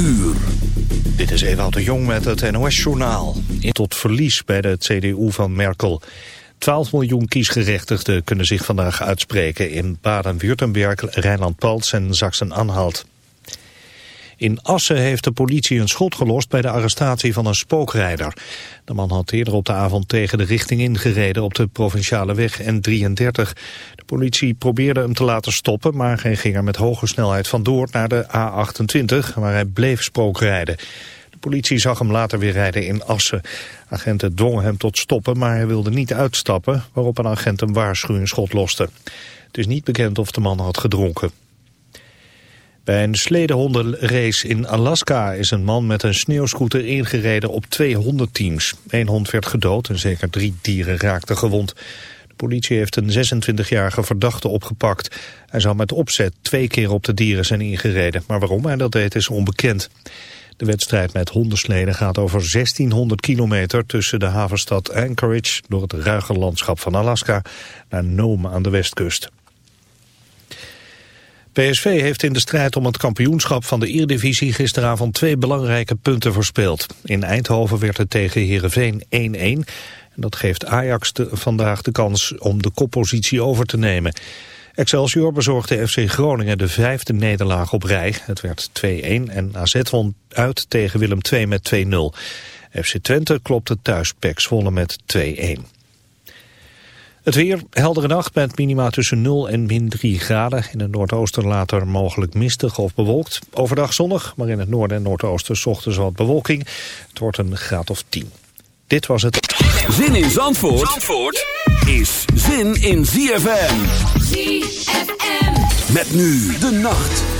uur. Dit is Ewout de Jong met het NOS-journaal. Tot verlies bij de CDU van Merkel. 12 miljoen kiesgerechtigden kunnen zich vandaag uitspreken... in Baden-Württemberg, Rijnland-Palts en Sachsen-Anhalt. In Assen heeft de politie een schot gelost bij de arrestatie van een spookrijder. De man had eerder op de avond tegen de richting ingereden op de provinciale weg N33. De politie probeerde hem te laten stoppen, maar hij ging er met hoge snelheid vandoor naar de A28, waar hij bleef spookrijden. De politie zag hem later weer rijden in Assen. Agenten dwongen hem tot stoppen, maar hij wilde niet uitstappen, waarop een agent een waarschuwingsschot loste. Het is niet bekend of de man had gedronken. Bij een sledehondenrace in Alaska is een man met een sneeuwscooter ingereden op twee hondenteams. Eén hond werd gedood en zeker drie dieren raakten gewond. De politie heeft een 26-jarige verdachte opgepakt. Hij zou met opzet twee keer op de dieren zijn ingereden, maar waarom hij dat deed is onbekend. De wedstrijd met hondensleden gaat over 1600 kilometer tussen de havenstad Anchorage door het ruige landschap van Alaska naar Nome aan de westkust. PSV heeft in de strijd om het kampioenschap van de Eredivisie gisteravond twee belangrijke punten verspeeld. In Eindhoven werd het tegen Heerenveen 1-1 en dat geeft Ajax vandaag de kans om de koppositie over te nemen. Excelsior bezorgde FC Groningen de vijfde nederlaag op rij. Het werd 2-1 en AZ won uit tegen Willem II met 2-0. FC Twente klopte thuis Pek Zwolle met 2-1. Het weer, heldere nacht met minima tussen 0 en min 3 graden. In het noordoosten later mogelijk mistig of bewolkt. Overdag zonnig, maar in het noorden en noordoosten ochtends wat bewolking. Het wordt een graad of 10. Dit was het. Zin in Zandvoort, Zandvoort is zin in ZFM. ZFM. Met nu de nacht.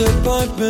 disappointment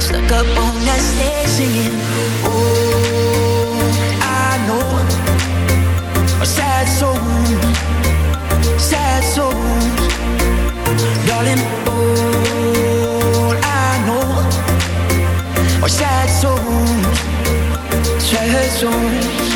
Stuck up on that stage singing. Oh, I know. A sad soul. Sad soul. Darling, all I know. Are sad souls Sad souls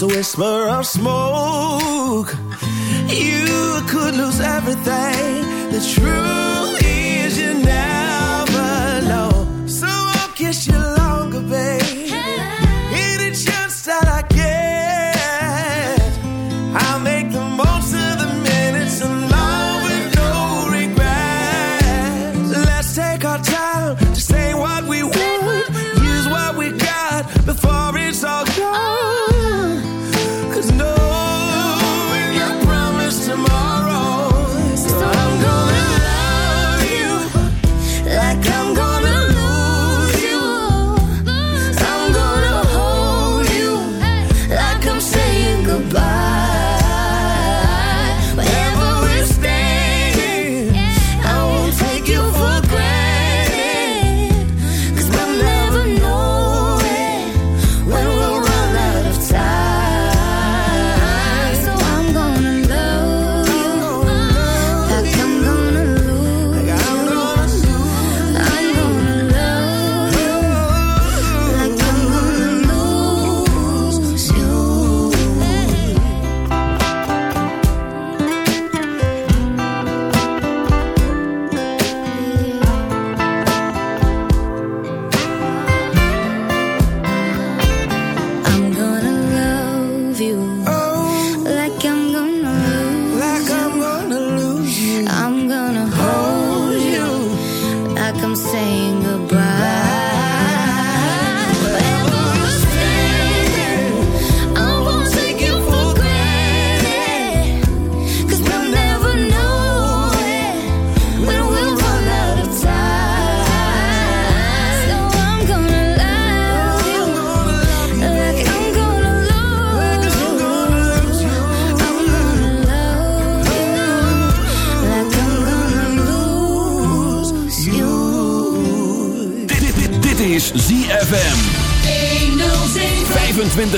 just a whisper of smoke. You could lose everything. The truth is, you never know. So I'll kiss you longer, babe. Any chance that I get, I'll make the most of the minutes in love with no regrets. Let's take our time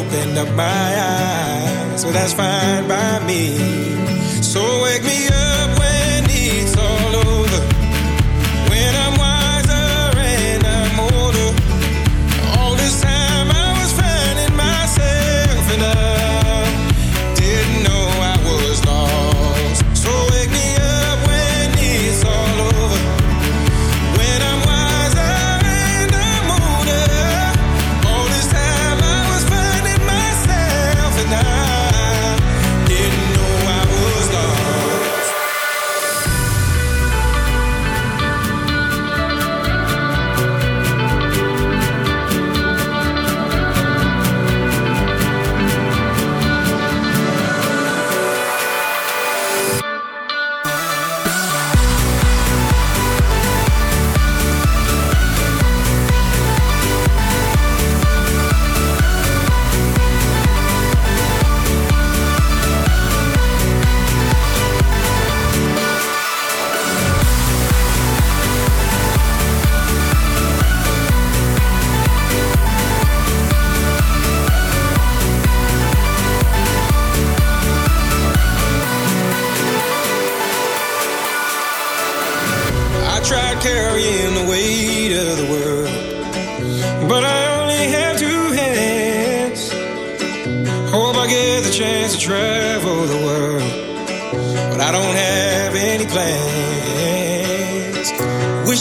opened up my eyes. So well, that's fine by me. So wake me up.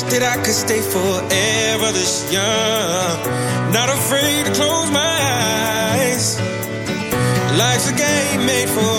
that I could stay forever this young. Not afraid to close my eyes. Life's a game made for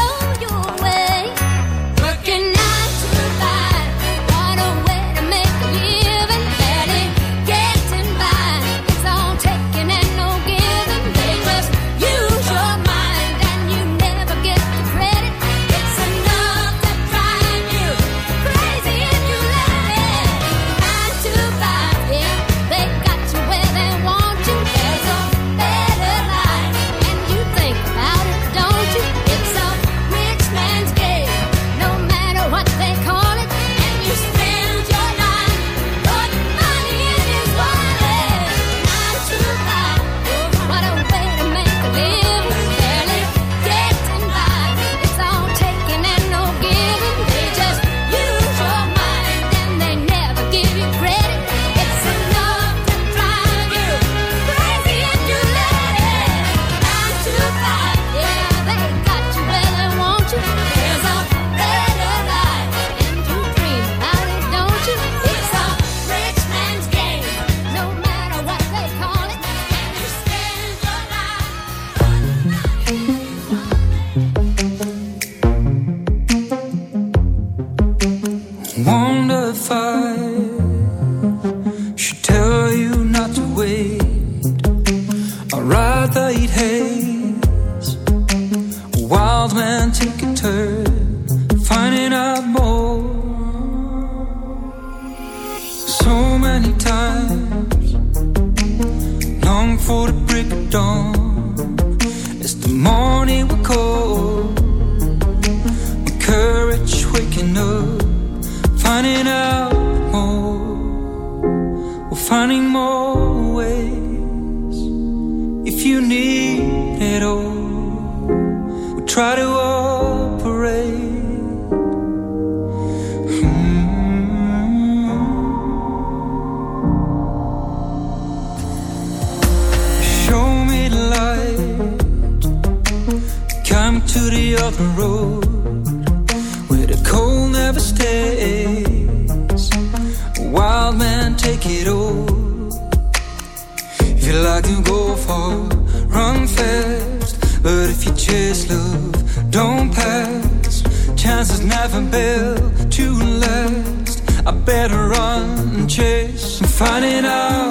chase and finding out